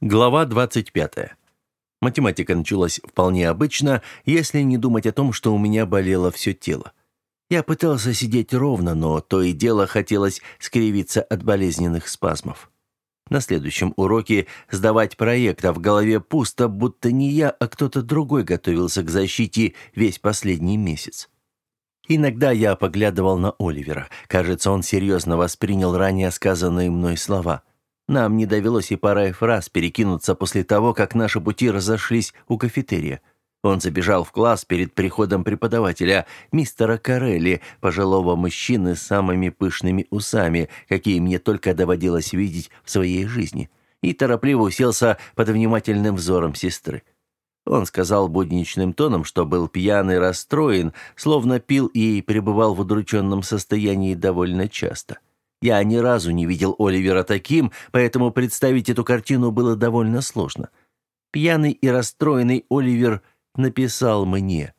Глава 25. Математика началась вполне обычно, если не думать о том, что у меня болело все тело. Я пытался сидеть ровно, но то и дело хотелось скривиться от болезненных спазмов. На следующем уроке сдавать проект, а в голове пусто, будто не я, а кто-то другой готовился к защите весь последний месяц. Иногда я поглядывал на Оливера. Кажется, он серьезно воспринял ранее сказанные мной слова – нам не довелось и парой фраз перекинуться после того, как наши пути разошлись у кафетерия. Он забежал в класс перед приходом преподавателя, мистера Карелли, пожилого мужчины с самыми пышными усами, какие мне только доводилось видеть в своей жизни, и торопливо уселся под внимательным взором сестры. Он сказал будничным тоном, что был пьян и расстроен, словно пил и пребывал в удрученном состоянии довольно часто. Я ни разу не видел Оливера таким, поэтому представить эту картину было довольно сложно. Пьяный и расстроенный Оливер написал мне.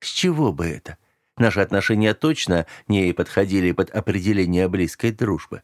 С чего бы это? Наши отношения точно не подходили под определение близкой дружбы.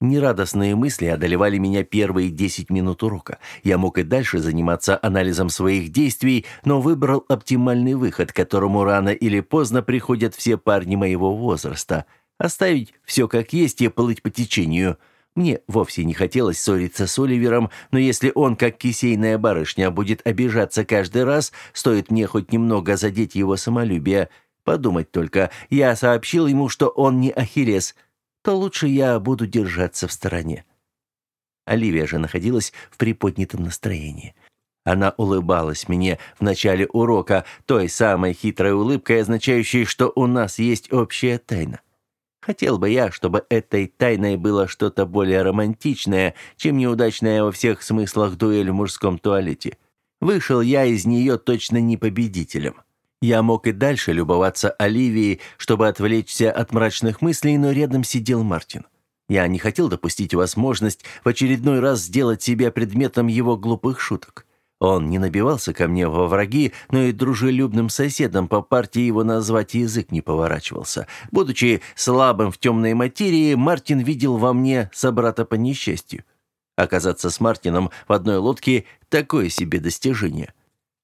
Нерадостные мысли одолевали меня первые 10 минут урока. Я мог и дальше заниматься анализом своих действий, но выбрал оптимальный выход, к которому рано или поздно приходят все парни моего возраста – Оставить все как есть и плыть по течению. Мне вовсе не хотелось ссориться с Оливером, но если он, как кисейная барышня, будет обижаться каждый раз, стоит мне хоть немного задеть его самолюбие. Подумать только, я сообщил ему, что он не Ахиллес, то лучше я буду держаться в стороне. Оливия же находилась в приподнятом настроении. Она улыбалась мне в начале урока, той самой хитрой улыбкой, означающей, что у нас есть общая тайна. Хотел бы я, чтобы этой тайной было что-то более романтичное, чем неудачная во всех смыслах дуэль в мужском туалете. Вышел я из нее точно не победителем. Я мог и дальше любоваться Оливией, чтобы отвлечься от мрачных мыслей, но рядом сидел Мартин. Я не хотел допустить возможность в очередной раз сделать себя предметом его глупых шуток. Он не набивался ко мне во враги, но и дружелюбным соседом по партии его назвать язык не поворачивался. Будучи слабым в темной материи, Мартин видел во мне собрата по несчастью. Оказаться с Мартином в одной лодке – такое себе достижение.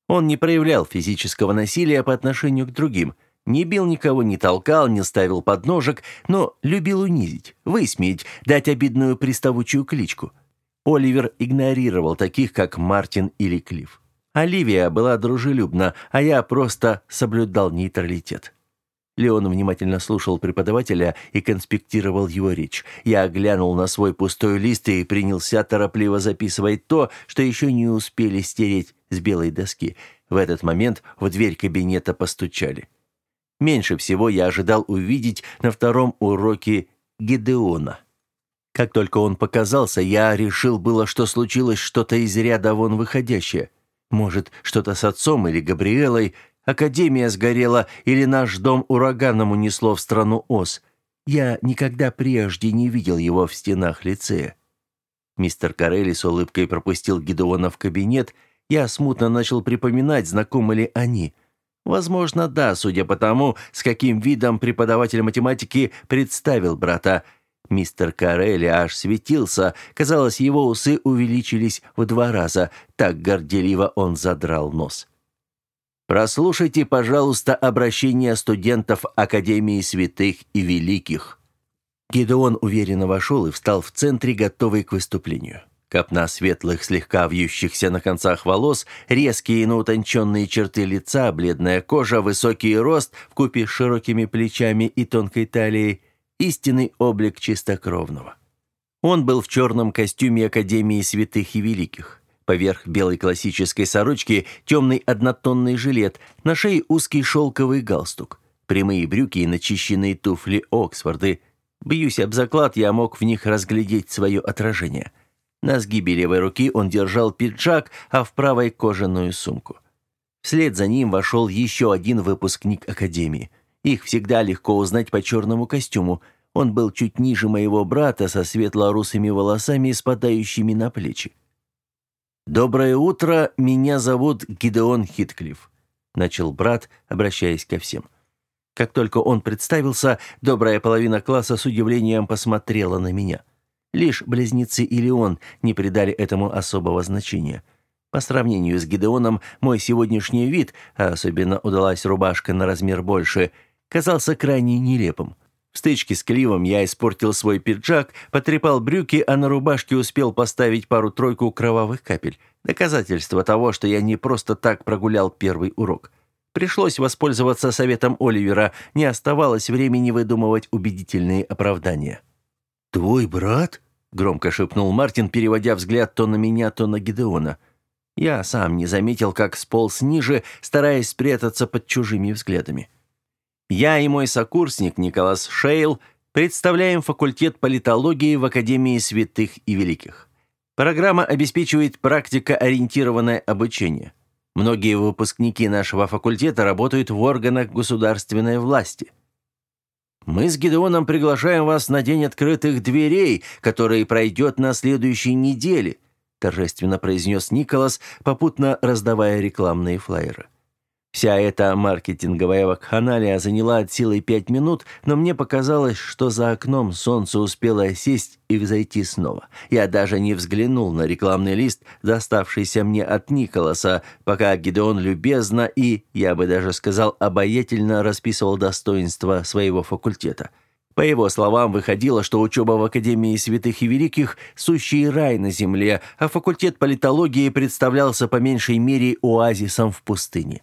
Он не проявлял физического насилия по отношению к другим, не бил никого, не толкал, не ставил подножек, но любил унизить, высмеять, дать обидную приставучую кличку – Оливер игнорировал таких, как Мартин или Клифф. Оливия была дружелюбна, а я просто соблюдал нейтралитет. Леон внимательно слушал преподавателя и конспектировал его речь. Я глянул на свой пустой лист и принялся торопливо записывать то, что еще не успели стереть с белой доски. В этот момент в дверь кабинета постучали. Меньше всего я ожидал увидеть на втором уроке Гедеона. Как только он показался, я решил было, что случилось что-то из ряда вон выходящее. Может, что-то с отцом или Габриэлой, Академия сгорела или наш дом ураганом унесло в страну Оз. Я никогда прежде не видел его в стенах лицея. Мистер Карелли с улыбкой пропустил Гидеона в кабинет. Я смутно начал припоминать, знакомы ли они. Возможно, да, судя по тому, с каким видом преподаватель математики представил брата – Мистер Карелли аж светился, казалось, его усы увеличились в два раза, так горделиво он задрал нос. Прослушайте, пожалуйста, обращение студентов Академии святых и великих. Гидеон уверенно вошел и встал в центре, готовый к выступлению. Копна светлых, слегка вьющихся на концах волос, резкие, но утонченные черты лица, бледная кожа, высокий рост вкупе с широкими плечами и тонкой талией – истинный облик чистокровного. Он был в черном костюме Академии святых и великих. Поверх белой классической сорочки темный однотонный жилет, на шее узкий шелковый галстук, прямые брюки и начищенные туфли Оксфорды. Бьюсь об заклад, я мог в них разглядеть свое отражение. На сгибе левой руки он держал пиджак, а в правой – кожаную сумку. Вслед за ним вошел еще один выпускник Академии – их всегда легко узнать по черному костюму. Он был чуть ниже моего брата, со светло-русыми волосами, спадающими на плечи. «Доброе утро, меня зовут Гидеон Хитклифф», — начал брат, обращаясь ко всем. Как только он представился, добрая половина класса с удивлением посмотрела на меня. Лишь близнецы или он не придали этому особого значения. По сравнению с Гидеоном, мой сегодняшний вид, а особенно удалась рубашка на размер больше, казался крайне нелепым. В стычке с Кливом я испортил свой пиджак, потрепал брюки, а на рубашке успел поставить пару-тройку кровавых капель. Доказательство того, что я не просто так прогулял первый урок. Пришлось воспользоваться советом Оливера, не оставалось времени выдумывать убедительные оправдания. «Твой брат?» — громко шепнул Мартин, переводя взгляд то на меня, то на Гидеона. Я сам не заметил, как сполз ниже, стараясь спрятаться под чужими взглядами. Я и мой сокурсник Николас Шейл представляем факультет политологии в Академии святых и великих. Программа обеспечивает практикоориентированное обучение. Многие выпускники нашего факультета работают в органах государственной власти. Мы с Гедеоном приглашаем вас на день открытых дверей, который пройдет на следующей неделе, торжественно произнес Николас, попутно раздавая рекламные флаеры. Вся эта маркетинговая вакханалия заняла от силы пять минут, но мне показалось, что за окном солнце успело сесть и взойти снова. Я даже не взглянул на рекламный лист, доставшийся мне от Николаса, пока Гидеон любезно и, я бы даже сказал, обаятельно расписывал достоинства своего факультета. По его словам, выходило, что учеба в Академии Святых и Великих – сущий рай на земле, а факультет политологии представлялся по меньшей мере оазисом в пустыне.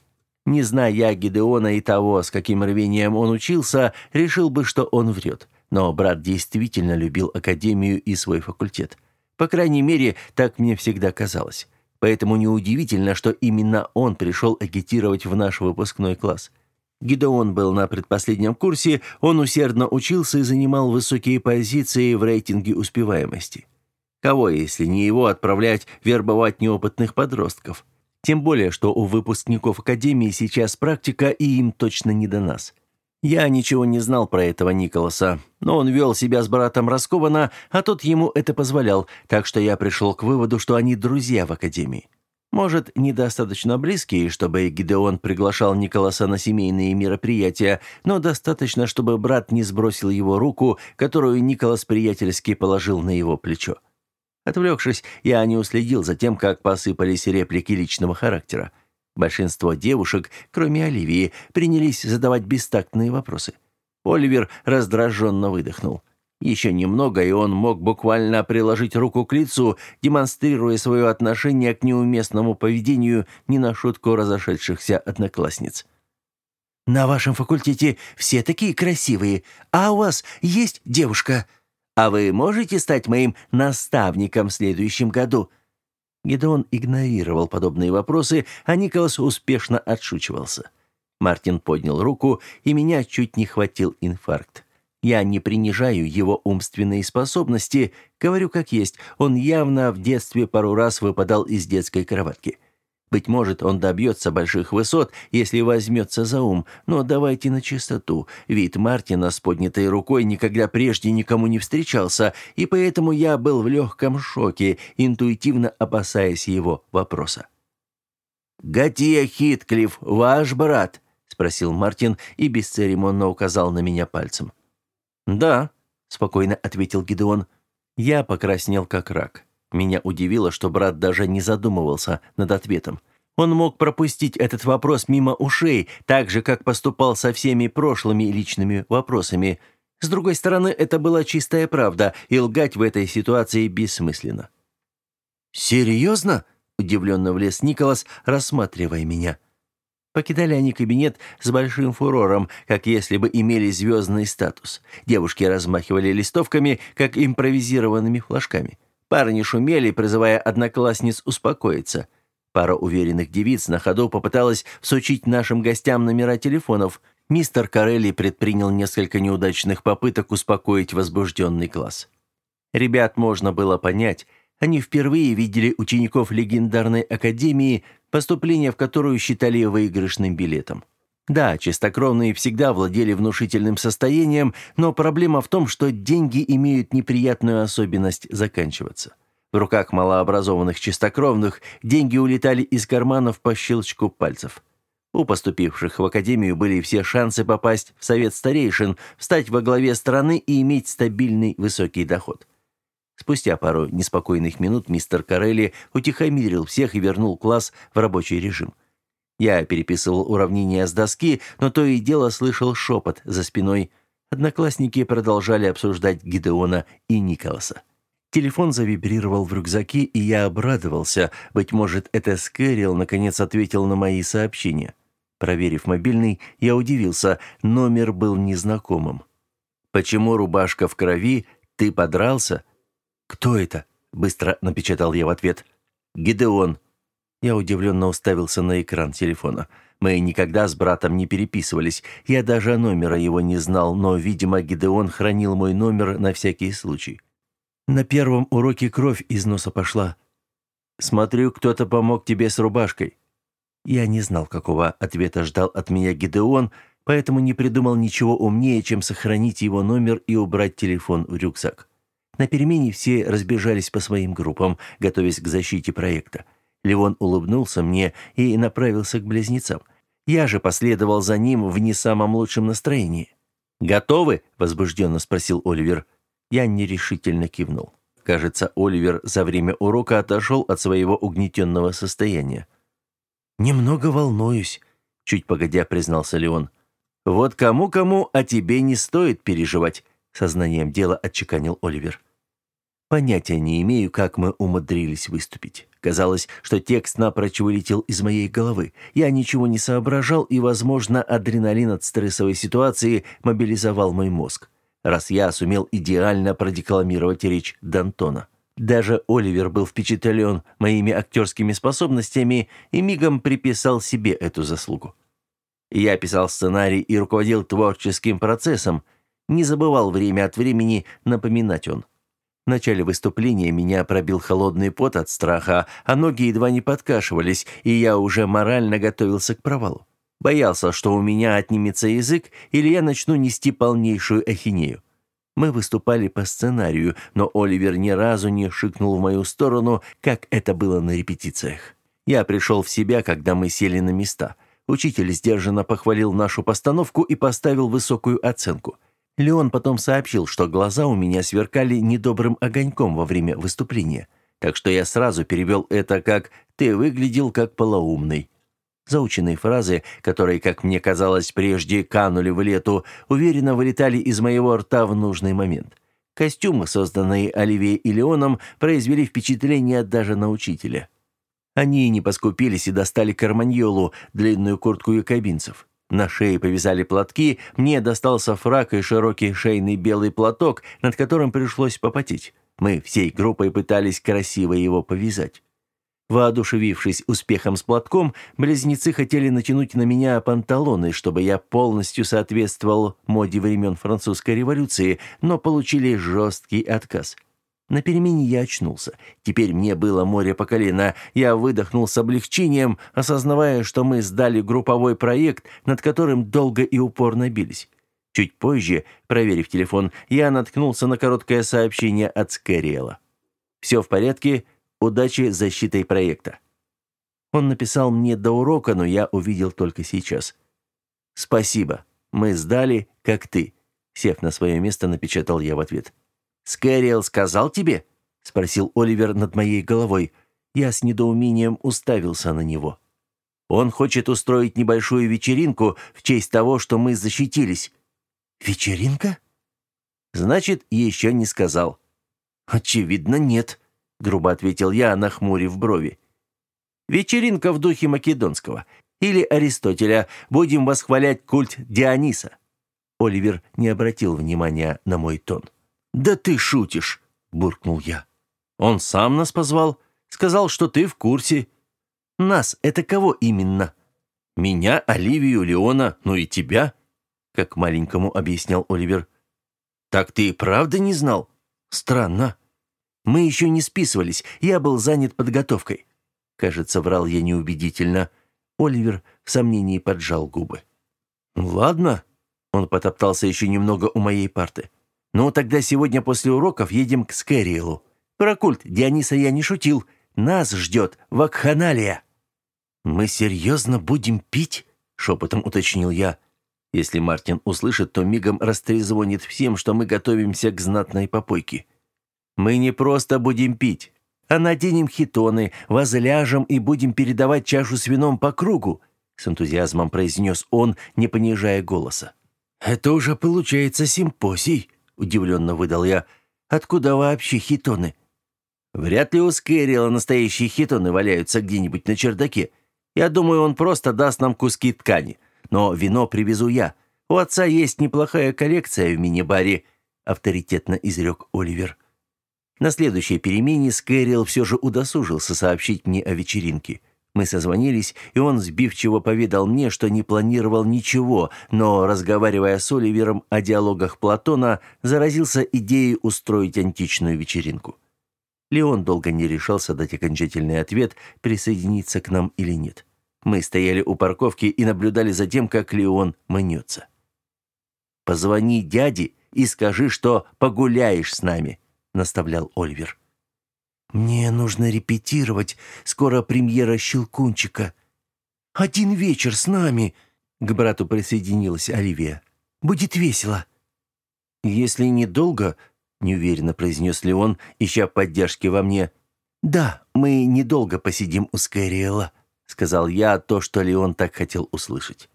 Не зная я Гидеона и того, с каким рвением он учился, решил бы, что он врет. Но брат действительно любил академию и свой факультет. По крайней мере, так мне всегда казалось. Поэтому неудивительно, что именно он пришел агитировать в наш выпускной класс. Гидеон был на предпоследнем курсе, он усердно учился и занимал высокие позиции в рейтинге успеваемости. Кого, если не его, отправлять вербовать неопытных подростков? Тем более, что у выпускников академии сейчас практика, и им точно не до нас. Я ничего не знал про этого Николаса, но он вел себя с братом раскованно, а тот ему это позволял, так что я пришел к выводу, что они друзья в академии. Может, недостаточно близкие, чтобы Гидеон приглашал Николаса на семейные мероприятия, но достаточно, чтобы брат не сбросил его руку, которую Николас приятельски положил на его плечо. Отвлекшись, я не уследил за тем, как посыпались реплики личного характера. Большинство девушек, кроме Оливии, принялись задавать бестактные вопросы. Оливер раздраженно выдохнул. Еще немного, и он мог буквально приложить руку к лицу, демонстрируя свое отношение к неуместному поведению не на шутку разошедшихся одноклассниц. «На вашем факультете все такие красивые, а у вас есть девушка?» А вы можете стать моим наставником в следующем году?» Гедеон игнорировал подобные вопросы, а Николас успешно отшучивался. Мартин поднял руку, и меня чуть не хватил инфаркт. Я не принижаю его умственные способности, говорю как есть, он явно в детстве пару раз выпадал из детской кроватки. Быть может, он добьется больших высот, если возьмется за ум, но давайте на чистоту. Вид Мартина с поднятой рукой никогда прежде никому не встречался, и поэтому я был в легком шоке, интуитивно опасаясь его вопроса. «Готия Хитклифф, ваш брат?» — спросил Мартин и бесцеремонно указал на меня пальцем. «Да», — спокойно ответил Гидеон. Я покраснел как рак. Меня удивило, что брат даже не задумывался над ответом. Он мог пропустить этот вопрос мимо ушей, так же, как поступал со всеми прошлыми личными вопросами. С другой стороны, это была чистая правда, и лгать в этой ситуации бессмысленно. «Серьезно?» – удивленно влез Николас, рассматривая меня. Покидали они кабинет с большим фурором, как если бы имели звездный статус. Девушки размахивали листовками, как импровизированными флажками. Парни шумели, призывая одноклассниц успокоиться. Пара уверенных девиц на ходу попыталась всучить нашим гостям номера телефонов. Мистер Карелли предпринял несколько неудачных попыток успокоить возбужденный класс. Ребят можно было понять. Они впервые видели учеников легендарной академии, поступление в которую считали выигрышным билетом. Да, чистокровные всегда владели внушительным состоянием, но проблема в том, что деньги имеют неприятную особенность заканчиваться. В руках малообразованных чистокровных деньги улетали из карманов по щелчку пальцев. У поступивших в академию были все шансы попасть в совет старейшин, встать во главе страны и иметь стабильный высокий доход. Спустя пару неспокойных минут мистер Карелли утихомирил всех и вернул класс в рабочий режим. Я переписывал уравнения с доски, но то и дело слышал шепот за спиной. Одноклассники продолжали обсуждать Гидеона и Николаса. Телефон завибрировал в рюкзаке, и я обрадовался. Быть может, это Скэрилл наконец ответил на мои сообщения. Проверив мобильный, я удивился, номер был незнакомым. «Почему рубашка в крови? Ты подрался?» «Кто это?» — быстро напечатал я в ответ. «Гидеон». Я удивленно уставился на экран телефона. Мы никогда с братом не переписывались. Я даже номера его не знал, но, видимо, Гидеон хранил мой номер на всякий случай. На первом уроке кровь из носа пошла. «Смотрю, кто-то помог тебе с рубашкой». Я не знал, какого ответа ждал от меня Гидеон, поэтому не придумал ничего умнее, чем сохранить его номер и убрать телефон в рюкзак. На перемене все разбежались по своим группам, готовясь к защите проекта. Левон улыбнулся мне и направился к близнецам. Я же последовал за ним в не самом лучшем настроении. «Готовы?» — возбужденно спросил Оливер. Я нерешительно кивнул. Кажется, Оливер за время урока отошел от своего угнетенного состояния. «Немного волнуюсь», — чуть погодя признался Леон. «Вот кому-кому, а тебе не стоит переживать», — сознанием дела отчеканил Оливер. Понятия не имею, как мы умудрились выступить. Казалось, что текст напрочь вылетел из моей головы. Я ничего не соображал, и, возможно, адреналин от стрессовой ситуации мобилизовал мой мозг, раз я сумел идеально продекламировать речь Д'Антона. Даже Оливер был впечатлен моими актерскими способностями и мигом приписал себе эту заслугу. Я писал сценарий и руководил творческим процессом, не забывал время от времени напоминать он. В начале выступления меня пробил холодный пот от страха, а ноги едва не подкашивались, и я уже морально готовился к провалу. Боялся, что у меня отнимется язык, или я начну нести полнейшую ахинею. Мы выступали по сценарию, но Оливер ни разу не шикнул в мою сторону, как это было на репетициях. Я пришел в себя, когда мы сели на места. Учитель сдержанно похвалил нашу постановку и поставил высокую оценку – Леон потом сообщил, что глаза у меня сверкали недобрым огоньком во время выступления, так что я сразу перевел это как «ты выглядел как полоумный». Заученные фразы, которые, как мне казалось, прежде канули в лету, уверенно вылетали из моего рта в нужный момент. Костюмы, созданные Оливией и Леоном, произвели впечатление даже на учителя. Они не поскупились и достали карманьолу, длинную куртку якобинцев. На шее повязали платки, мне достался фрак и широкий шейный белый платок, над которым пришлось попотеть. Мы всей группой пытались красиво его повязать. Воодушевившись успехом с платком, близнецы хотели натянуть на меня панталоны, чтобы я полностью соответствовал моде времен французской революции, но получили жесткий отказ – на перемене я очнулся. Теперь мне было море по колено. Я выдохнул с облегчением, осознавая, что мы сдали групповой проект, над которым долго и упорно бились. Чуть позже, проверив телефон, я наткнулся на короткое сообщение от Скэриэла. «Все в порядке. Удачи с защитой проекта». Он написал мне до урока, но я увидел только сейчас. «Спасибо. Мы сдали, как ты», — сев на свое место, напечатал я в ответ. «Скэриэл сказал тебе?» — спросил Оливер над моей головой. Я с недоумением уставился на него. «Он хочет устроить небольшую вечеринку в честь того, что мы защитились». «Вечеринка?» «Значит, еще не сказал». «Очевидно, нет», — грубо ответил я, нахмурив брови. «Вечеринка в духе македонского. Или Аристотеля. Будем восхвалять культ Диониса». Оливер не обратил внимания на мой тон. «Да ты шутишь!» — буркнул я. «Он сам нас позвал. Сказал, что ты в курсе». «Нас — это кого именно?» «Меня, Оливию, Леона, ну и тебя», — как маленькому объяснял Оливер. «Так ты и правда не знал? Странно. Мы еще не списывались, я был занят подготовкой». Кажется, врал я неубедительно. Оливер в сомнении поджал губы. «Ладно». Он потоптался еще немного у моей парты. «Ну, тогда сегодня после уроков едем к Скэриэлу. Про культ Диониса я не шутил. Нас ждет вакханалия». «Мы серьезно будем пить?» — шепотом уточнил я. Если Мартин услышит, то мигом растрезвонит всем, что мы готовимся к знатной попойке. Мы не просто будем пить, а наденем хитоны, возляжем и будем передавать чашу с вином по кругу», с энтузиазмом произнес он, не понижая голоса. «Это уже получается симпосий», — удивленно выдал я. «Откуда вообще хитоны?» «Вряд ли у Скэрилла настоящие хитоны валяются где-нибудь на чердаке. Я думаю, он просто даст нам куски ткани. Но вино привезу я. У отца есть неплохая коллекция в мини-баре», — авторитетно изрек Оливер. На следующей перемене Скэрилл все же удосужился сообщить мне о вечеринке. Мы созвонились, и он сбивчиво поведал мне, что не планировал ничего, но, разговаривая с Оливером о диалогах Платона, заразился идеей устроить античную вечеринку. Леон долго не решался дать окончательный ответ, присоединиться к нам или нет. Мы стояли у парковки и наблюдали за тем, как Леон мнется. «Позвони дяде и скажи, что погуляешь с нами», — наставлял Оливер. «Мне нужно репетировать. Скоро премьера «Щелкунчика». «Один вечер с нами», — к брату присоединилась Оливия. «Будет весело». «Если недолго», — неуверенно произнес Леон, ища поддержки во мне. «Да, мы недолго посидим у Скайриэла», — сказал я то, что Леон так хотел услышать.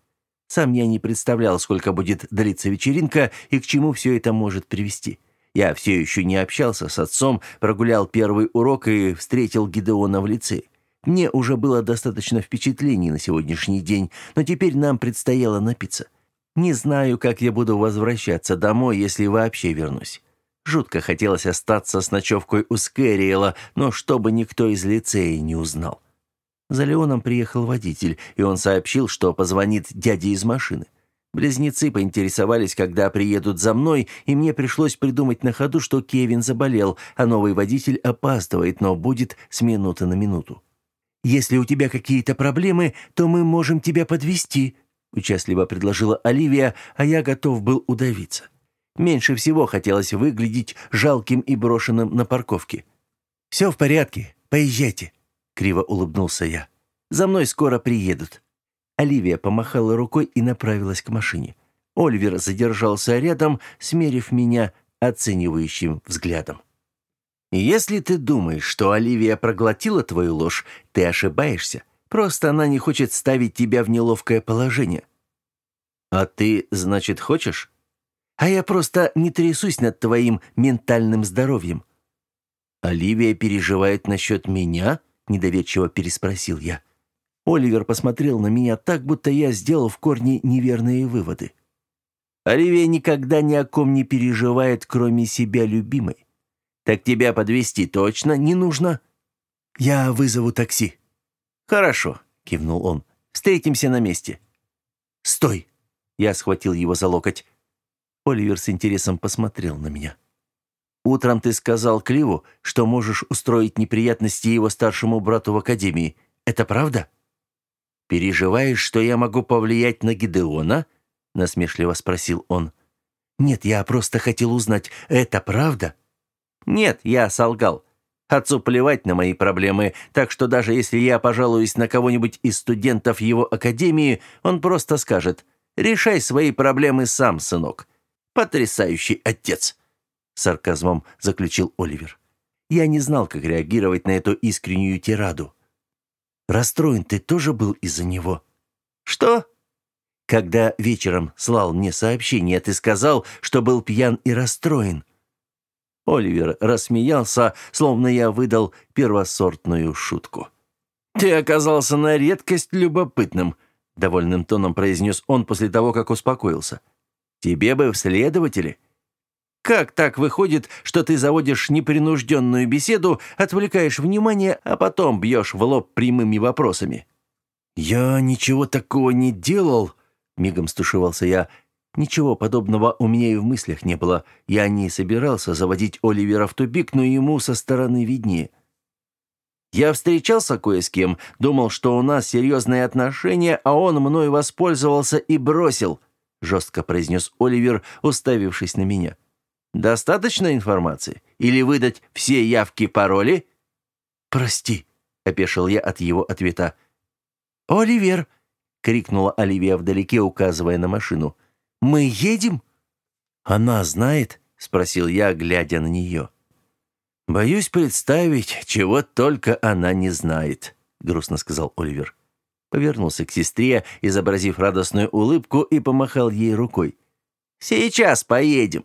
Сам я не представлял, сколько будет длиться вечеринка и к чему все это может привести. Я все еще не общался с отцом, прогулял первый урок и встретил Гидеона в лице. Мне уже было достаточно впечатлений на сегодняшний день, но теперь нам предстояло напиться. Не знаю, как я буду возвращаться домой, если вообще вернусь. Жутко хотелось остаться с ночевкой у Скэриэла, но чтобы никто из лицея не узнал. За Леоном приехал водитель, и он сообщил, что позвонит дяде из машины. Близнецы поинтересовались, когда приедут за мной, и мне пришлось придумать на ходу, что Кевин заболел, а новый водитель опаздывает, но будет с минуты на минуту. «Если у тебя какие-то проблемы, то мы можем тебя подвести, участливо предложила Оливия, а я готов был удавиться. Меньше всего хотелось выглядеть жалким и брошенным на парковке. «Все в порядке, поезжайте», — криво улыбнулся я. «За мной скоро приедут». Оливия помахала рукой и направилась к машине. Оливер задержался рядом, смерив меня оценивающим взглядом. «Если ты думаешь, что Оливия проглотила твою ложь, ты ошибаешься. Просто она не хочет ставить тебя в неловкое положение». «А ты, значит, хочешь?» «А я просто не трясусь над твоим ментальным здоровьем». «Оливия переживает насчет меня?» — недоверчиво переспросил я. Оливер посмотрел на меня так, будто я сделал в корне неверные выводы. Оливия никогда ни о ком не переживает, кроме себя любимой. Так тебя подвести точно не нужно? Я вызову такси. Хорошо, кивнул он. Встретимся на месте. Стой. Я схватил его за локоть. Оливер с интересом посмотрел на меня. Утром ты сказал Кливу, что можешь устроить неприятности его старшему брату в академии. Это правда? «Переживаешь, что я могу повлиять на Гидеона?» — насмешливо спросил он. «Нет, я просто хотел узнать, это правда?» «Нет, я солгал. Отцу плевать на мои проблемы, так что даже если я пожалуюсь на кого-нибудь из студентов его академии, он просто скажет «Решай свои проблемы сам, сынок». Потрясающий отец!» Сарказмом заключил Оливер. Я не знал, как реагировать на эту искреннюю тираду. Расстроен ты тоже был из-за него?» «Что?» «Когда вечером слал мне сообщение, ты сказал, что был пьян и расстроен». Оливер рассмеялся, словно я выдал первосортную шутку. «Ты оказался на редкость любопытным», — довольным тоном произнес он после того, как успокоился. «Тебе бы в следователи. Как так выходит, что ты заводишь непринужденную беседу, отвлекаешь внимание, а потом бьешь в лоб прямыми вопросами?» «Я ничего такого не делал», — мигом стушевался я. «Ничего подобного у меня и в мыслях не было. Я не собирался заводить Оливера в тупик, но ему со стороны виднее». Я встречался кое с кем, думал, что у нас серьезные отношения, а он мной воспользовался и бросил», — жестко произнес Оливер, уставившись на меня. Достаточно информации? Или выдать все явки-пароли?» «Прости», — опешил я от его ответа. «Оливер!» — крикнула Оливия вдалеке, указывая на машину. «Мы едем?» «Она знает?» — спросил я, глядя на нее. «Боюсь представить, чего только она не знает», — грустно сказал Оливер. Повернулся к сестре, изобразив радостную улыбку, и помахал ей рукой. «Сейчас поедем».